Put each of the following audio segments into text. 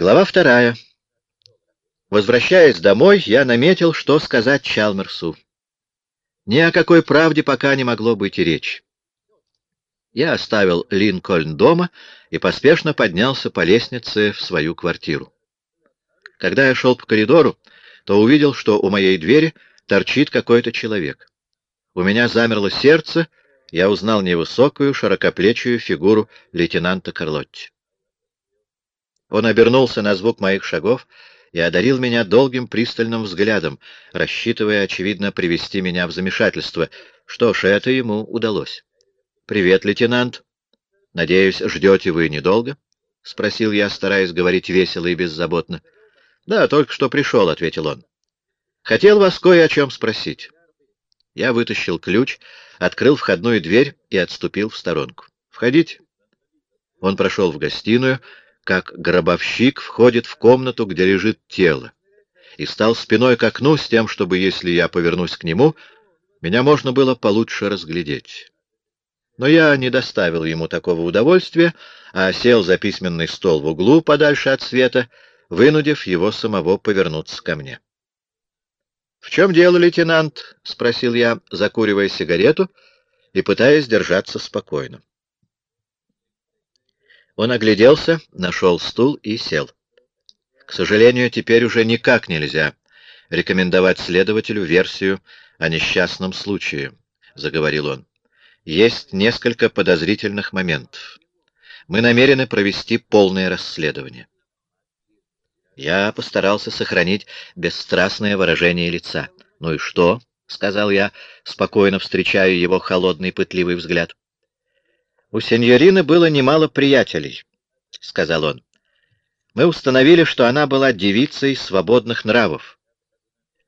Глава вторая. Возвращаясь домой, я наметил, что сказать Чалмерсу. Ни о какой правде пока не могло быть и речи. Я оставил Линкольн дома и поспешно поднялся по лестнице в свою квартиру. Когда я шел по коридору, то увидел, что у моей двери торчит какой-то человек. У меня замерло сердце, я узнал невысокую, широкоплечую фигуру лейтенанта Карлотти. Он обернулся на звук моих шагов и одарил меня долгим пристальным взглядом, рассчитывая, очевидно, привести меня в замешательство. Что ж, это ему удалось. «Привет, лейтенант. Надеюсь, ждете вы недолго?» — спросил я, стараясь говорить весело и беззаботно. «Да, только что пришел», — ответил он. «Хотел вас кое о чем спросить». Я вытащил ключ, открыл входную дверь и отступил в сторонку. «Входите». Он прошел в гостиную, как гробовщик входит в комнату, где лежит тело, и стал спиной к окну с тем, чтобы, если я повернусь к нему, меня можно было получше разглядеть. Но я не доставил ему такого удовольствия, а сел за письменный стол в углу, подальше от света, вынудив его самого повернуться ко мне. — В чем дело, лейтенант? — спросил я, закуривая сигарету и пытаясь держаться спокойно. Он огляделся, нашел стул и сел. К сожалению, теперь уже никак нельзя рекомендовать следователю версию о несчастном случае, — заговорил он есть несколько подозрительных моментов. Мы намерены провести полное расследование. Я постарался сохранить бесстрастное выражение лица. «Ну и что?» — сказал я, спокойно встречая его холодный пытливый взгляд. «У сеньорины было немало приятелей», — сказал он. «Мы установили, что она была девицей свободных нравов».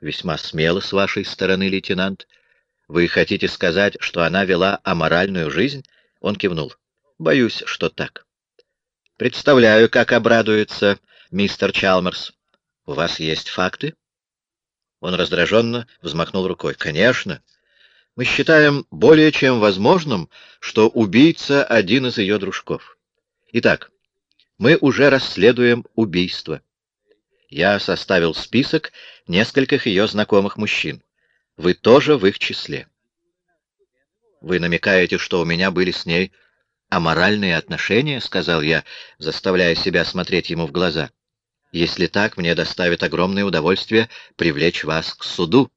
«Весьма смело с вашей стороны, лейтенант», вы хотите сказать, что она вела аморальную жизнь? Он кивнул. Боюсь, что так. Представляю, как обрадуется мистер Чалмерс. У вас есть факты? Он раздраженно взмахнул рукой. Конечно. Мы считаем более чем возможным, что убийца один из ее дружков. Итак, мы уже расследуем убийство. Я составил список нескольких ее знакомых мужчин. Вы тоже в их числе. Вы намекаете, что у меня были с ней аморальные отношения, — сказал я, заставляя себя смотреть ему в глаза. Если так, мне доставит огромное удовольствие привлечь вас к суду.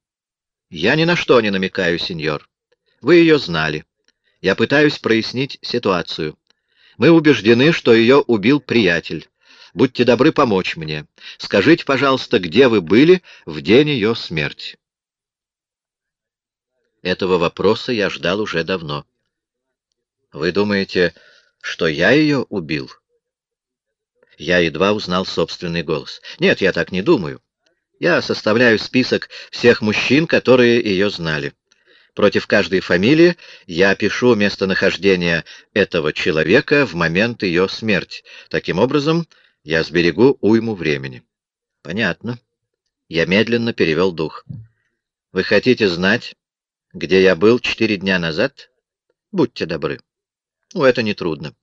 Я ни на что не намекаю, сеньор. Вы ее знали. Я пытаюсь прояснить ситуацию. Мы убеждены, что ее убил приятель. Будьте добры помочь мне. Скажите, пожалуйста, где вы были в день ее смерти? Этого вопроса я ждал уже давно. Вы думаете, что я ее убил? Я едва узнал собственный голос. Нет, я так не думаю. Я составляю список всех мужчин, которые ее знали. Против каждой фамилии я пишу местонахождение этого человека в момент ее смерти. Таким образом, я сберегу уйму времени. Понятно. Я медленно перевел дух. Вы хотите знать, где я был четыре дня назад? Будьте добры. Ну, это нетрудно.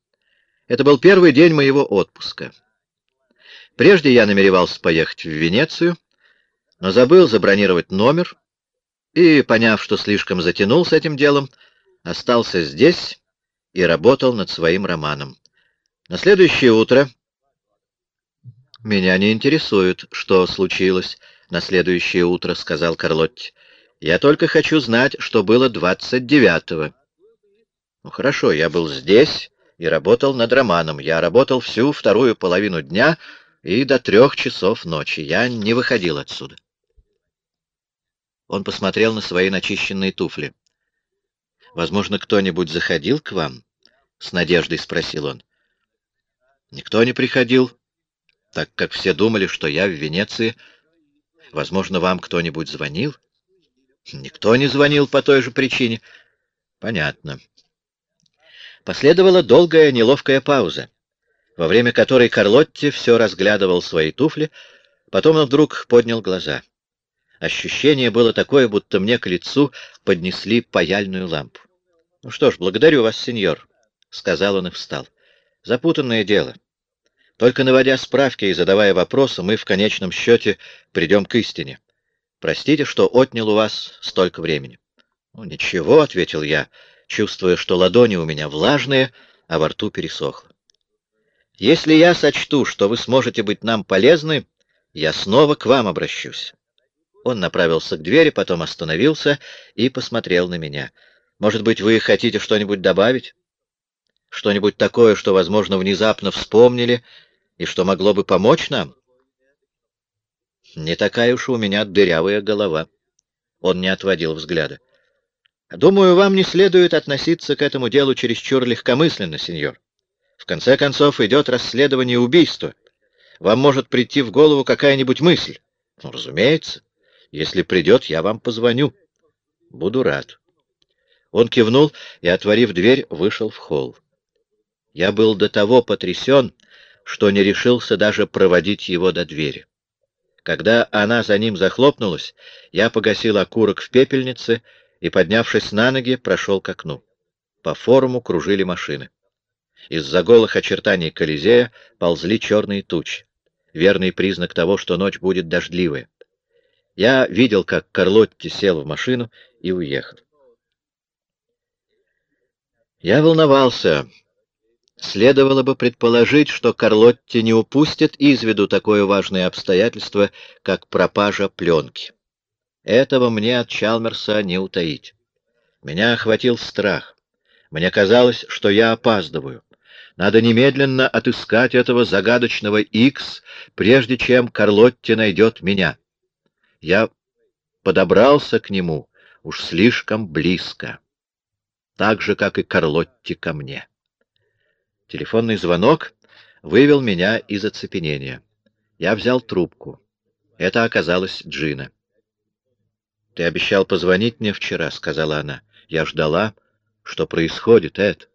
Это был первый день моего отпуска. Прежде я намеревался поехать в Венецию, но забыл забронировать номер и, поняв, что слишком затянул с этим делом, остался здесь и работал над своим романом. На следующее утро... «Меня не интересует, что случилось на следующее утро», — сказал Карлотти. Я только хочу знать, что было двадцать девятого. Ну, хорошо, я был здесь и работал над романом. Я работал всю вторую половину дня и до трех часов ночи. Я не выходил отсюда. Он посмотрел на свои начищенные туфли. «Возможно, кто-нибудь заходил к вам?» — с надеждой спросил он. «Никто не приходил, так как все думали, что я в Венеции. Возможно, вам кто-нибудь звонил?» Никто не звонил по той же причине. Понятно. Последовала долгая неловкая пауза, во время которой Карлотти все разглядывал свои туфли, потом он вдруг поднял глаза. Ощущение было такое, будто мне к лицу поднесли паяльную лампу. — Ну что ж, благодарю вас, сеньор, — сказал он и встал. — Запутанное дело. Только наводя справки и задавая вопросы, мы в конечном счете придем к истине. Простите, что отнял у вас столько времени. — Ну, ничего, — ответил я, чувствуя, что ладони у меня влажные, а во рту пересохло. — Если я сочту, что вы сможете быть нам полезны, я снова к вам обращусь. Он направился к двери, потом остановился и посмотрел на меня. Может быть, вы хотите что-нибудь добавить? Что-нибудь такое, что, возможно, внезапно вспомнили и что могло бы помочь нам? Не такая уж у меня дырявая голова. Он не отводил взгляда. Думаю, вам не следует относиться к этому делу чересчур легкомысленно, сеньор. В конце концов, идет расследование убийства. Вам может прийти в голову какая-нибудь мысль. Ну, разумеется. Если придет, я вам позвоню. Буду рад. Он кивнул и, отворив дверь, вышел в холл. Я был до того потрясен, что не решился даже проводить его до двери. Когда она за ним захлопнулась, я погасил окурок в пепельнице и, поднявшись на ноги, прошел к окну. По форуму кружили машины. Из-за голых очертаний Колизея ползли черные тучи. Верный признак того, что ночь будет дождливая. Я видел, как Карлотти сел в машину и уехал. Я волновался. Следовало бы предположить, что Карлотти не упустит из виду такое важное обстоятельство, как пропажа пленки. Этого мне от Чалмерса не утаить. Меня охватил страх. Мне казалось, что я опаздываю. Надо немедленно отыскать этого загадочного Икс, прежде чем Карлотти найдет меня. Я подобрался к нему уж слишком близко, так же, как и Карлотти ко мне. Телефонный звонок вывел меня из оцепенения. Я взял трубку. Это оказалась Джина. «Ты обещал позвонить мне вчера», — сказала она. «Я ждала. Что происходит, Эд?»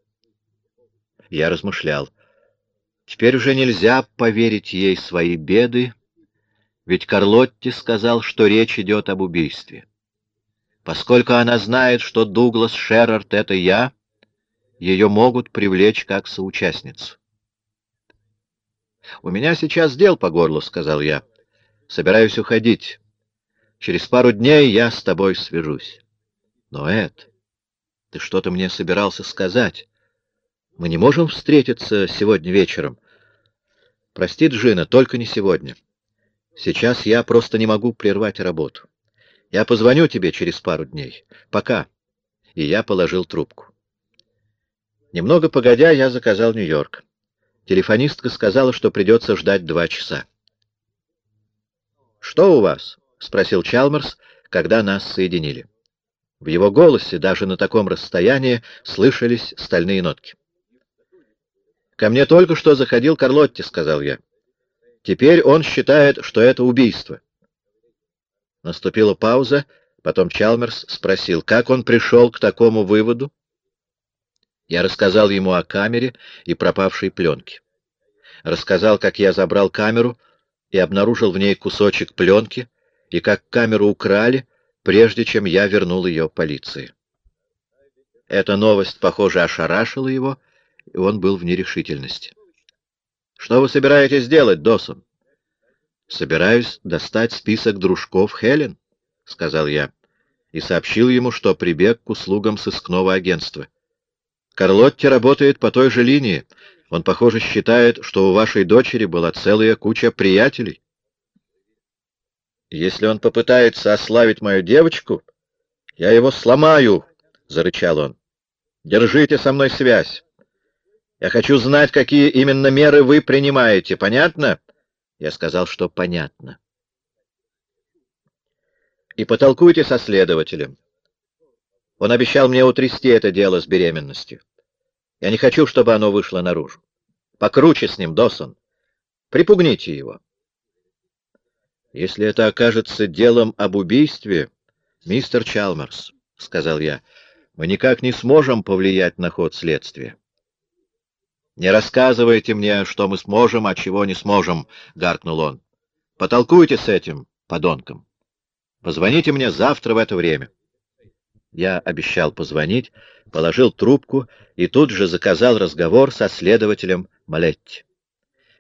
Я размышлял. Теперь уже нельзя поверить ей свои беды, ведь Карлотти сказал, что речь идет об убийстве. Поскольку она знает, что Дуглас Шерард — это я, ее могут привлечь как соучастницу. «У меня сейчас дел по горлу», — сказал я. «Собираюсь уходить. Через пару дней я с тобой свяжусь». «Но, Эд, ты что-то мне собирался сказать. Мы не можем встретиться сегодня вечером?» «Прости, Джина, только не сегодня. Сейчас я просто не могу прервать работу. Я позвоню тебе через пару дней. Пока». И я положил трубку. Немного погодя, я заказал Нью-Йорк. Телефонистка сказала, что придется ждать два часа. «Что у вас?» — спросил Чалмерс, когда нас соединили. В его голосе, даже на таком расстоянии, слышались стальные нотки. «Ко мне только что заходил Карлотти», — сказал я. «Теперь он считает, что это убийство». Наступила пауза, потом Чалмерс спросил, как он пришел к такому выводу. Я рассказал ему о камере и пропавшей пленке. Рассказал, как я забрал камеру и обнаружил в ней кусочек пленки, и как камеру украли, прежде чем я вернул ее полиции. Эта новость, похоже, ошарашила его, и он был в нерешительности. «Что вы собираетесь делать, Досон?» «Собираюсь достать список дружков Хелен», — сказал я, и сообщил ему, что прибег к услугам сыскного агентства. Карлотти работает по той же линии. Он, похоже, считает, что у вашей дочери была целая куча приятелей. Если он попытается ославить мою девочку, я его сломаю, — зарычал он. Держите со мной связь. Я хочу знать, какие именно меры вы принимаете. Понятно? Я сказал, что понятно. И потолкуйте со следователем. Он обещал мне утрясти это дело с беременностью. Я не хочу, чтобы оно вышло наружу. Покруче с ним, Досон. Припугните его. Если это окажется делом об убийстве, мистер Чалмерс, — сказал я, — мы никак не сможем повлиять на ход следствия. «Не рассказывайте мне, что мы сможем, а чего не сможем», — гаркнул он. «Потолкуйте с этим подонком. Позвоните мне завтра в это время». Я обещал позвонить, положил трубку и тут же заказал разговор со следователем Малетти.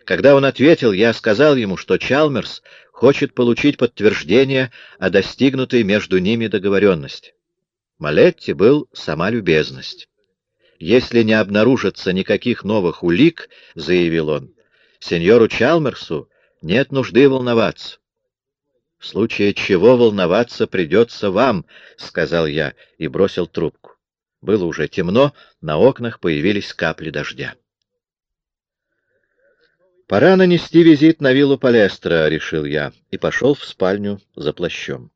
Когда он ответил, я сказал ему, что Чалмерс хочет получить подтверждение о достигнутой между ними договоренности. Малетти был сама любезность. «Если не обнаружится никаких новых улик, — заявил он, — сеньору Чалмерсу нет нужды волноваться. В случае чего волноваться придется вам, — сказал я и бросил трубку. Было уже темно, на окнах появились капли дождя. «Пора нанести визит на виллу Палестра», — решил я, и пошел в спальню за плащом.